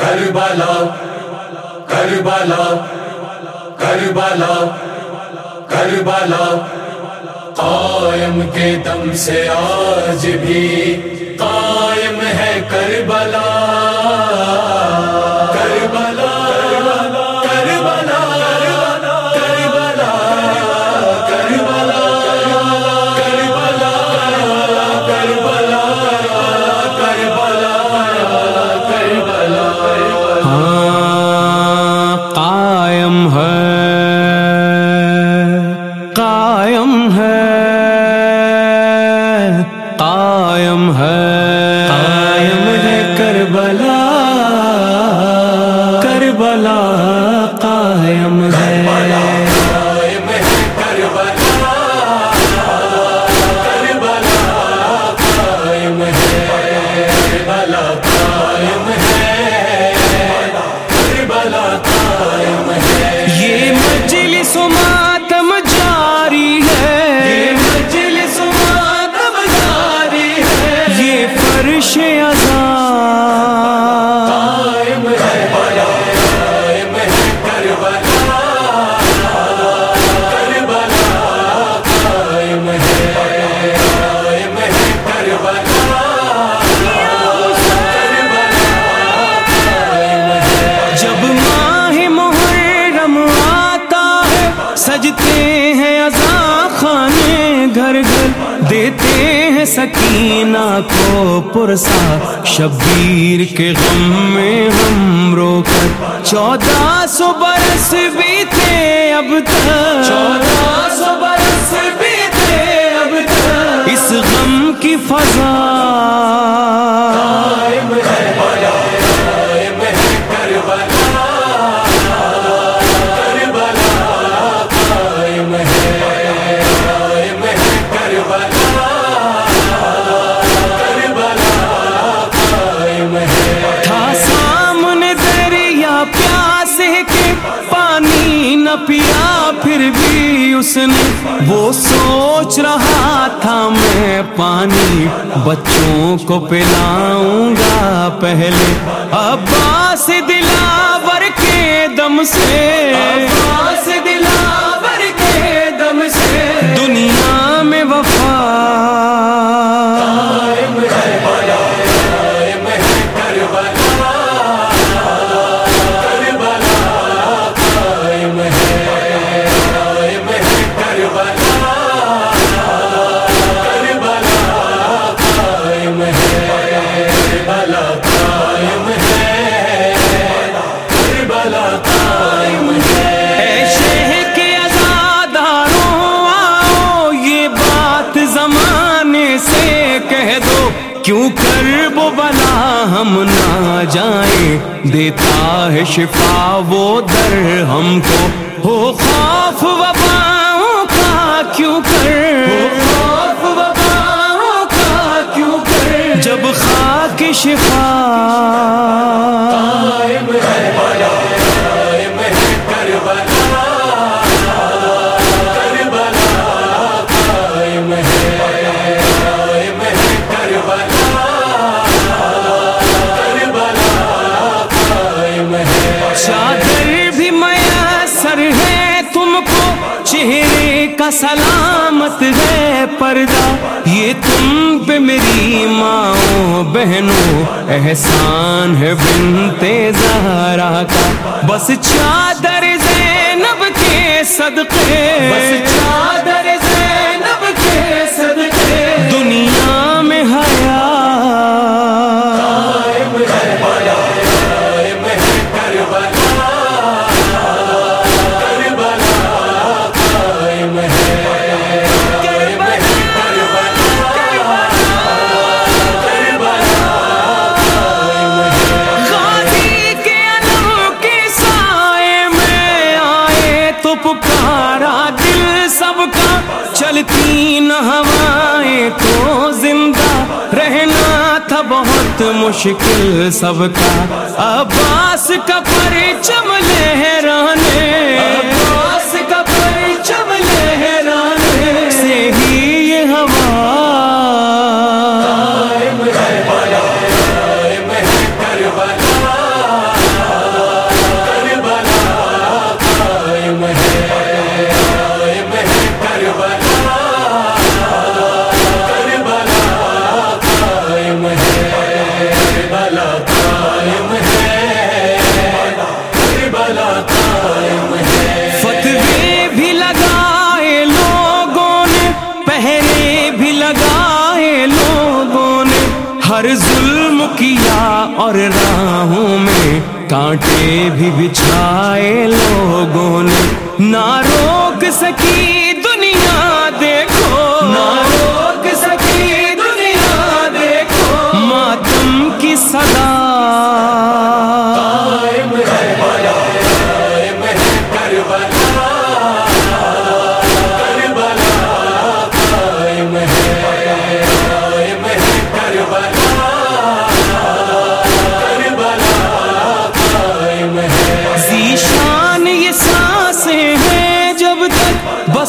کربلا کربلا کربلا کربلا قائم کے دم سے آج بھی قائم قائم ہے۔ سجتے ہیں ازاں خانے، گھر گھر دیتے ہیں سکینہ کو پرسا۔ شبیر کے غم میں ہم رو کر۔ چودہ سو برس بیتے اب تک۔ چودہ سو برس بیتے اب تک۔ اس غم کی فضا۔ نہ پیا، پھر بھی اس نے وہ سوچ رہا تھا، میں پانی بچوں کو پلاؤں گا پہلے۔ عباس دلاور کے دم سے کیوں کر وہ بلا ہم نہ جائیں؟ دیتا ہے شفا وہ در ہم کو۔ ہو خوف وباؤں کا کیوں کر؟ خوف وباؤں کا کیوں کر؟ جب خاک شفا چادر بھی میسر ہے، تم کو چہرے کا سلامت ہے پردہ۔ یہ تم پہ میری ماں بہنوں، احسان ہے بنتے زہرا کا۔ بس چادر زینب کے صدقے۔ بس چادر زینب کے صدقے۔ تین ہوائیں کو زندہ رہنا تھا بہت مشکل سب کا۔ عباس کا پرچم لہرانے۔ عباس کا پرچم پر ظلم کیا اور راہوں میں کانٹے بھی بچھائے لوگوں نے نہ روک سکی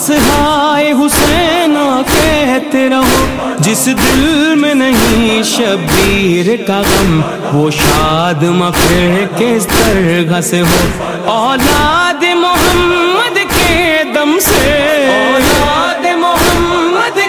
بس ہائے حسین کہتے رہو، جس دل میں نہیں شبیر کا غم، وہ شاد مفر کس طرح سے ہو۔ اولاد محمد کے دم سے، اولاد محمد